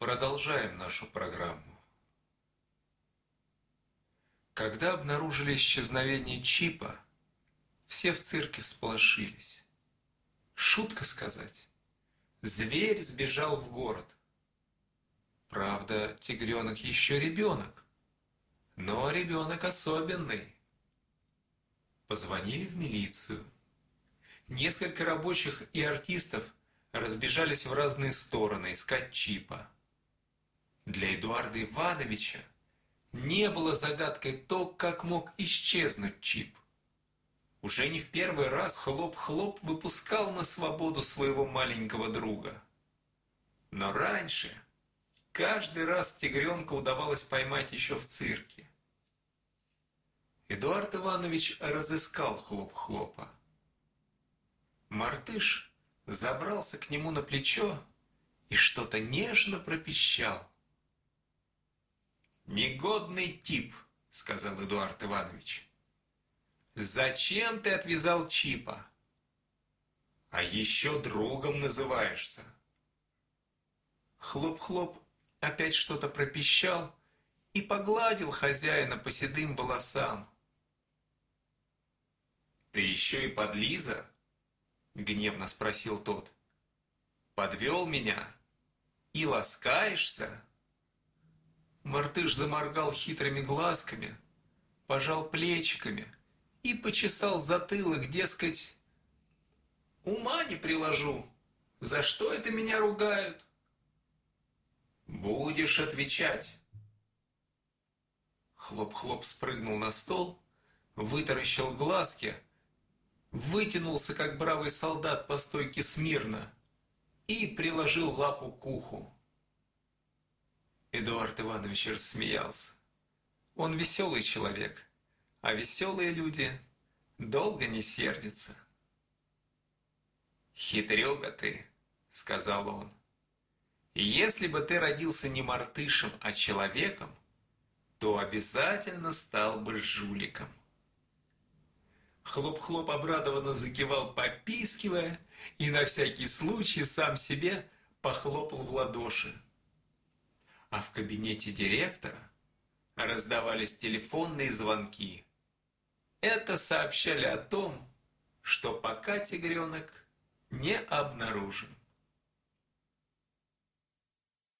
Продолжаем нашу программу. Когда обнаружили исчезновение чипа, все в цирке всполошились. Шутка сказать. Зверь сбежал в город. Правда, тигренок еще ребенок, но ребенок особенный. Позвонили в милицию. Несколько рабочих и артистов разбежались в разные стороны искать чипа. Для Эдуарда Ивановича не было загадкой то, как мог исчезнуть чип. Уже не в первый раз хлоп-хлоп выпускал на свободу своего маленького друга. Но раньше каждый раз тигренка удавалось поймать еще в цирке. Эдуард Иванович разыскал хлоп-хлопа. Мартыш забрался к нему на плечо и что-то нежно пропищал. «Негодный тип», — сказал Эдуард Иванович. «Зачем ты отвязал Чипа?» «А еще другом называешься». Хлоп-хлоп опять что-то пропищал и погладил хозяина по седым волосам. «Ты еще и подлиза?» — гневно спросил тот. «Подвел меня и ласкаешься?» Мартыш заморгал хитрыми глазками, пожал плечиками и почесал затылок, дескать, «Ума не приложу, за что это меня ругают?» «Будешь отвечать!» Хлоп-хлоп спрыгнул на стол, вытаращил глазки, вытянулся, как бравый солдат по стойке смирно и приложил лапу к уху. Эдуард Иванович рассмеялся. Он веселый человек, а веселые люди долго не сердятся. «Хитрюга ты», — сказал он. «Если бы ты родился не мартышем, а человеком, то обязательно стал бы жуликом». Хлоп-хлоп обрадованно закивал, попискивая, и на всякий случай сам себе похлопал в ладоши а в кабинете директора раздавались телефонные звонки. Это сообщали о том, что пока тигренок не обнаружен.